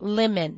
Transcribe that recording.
lemon.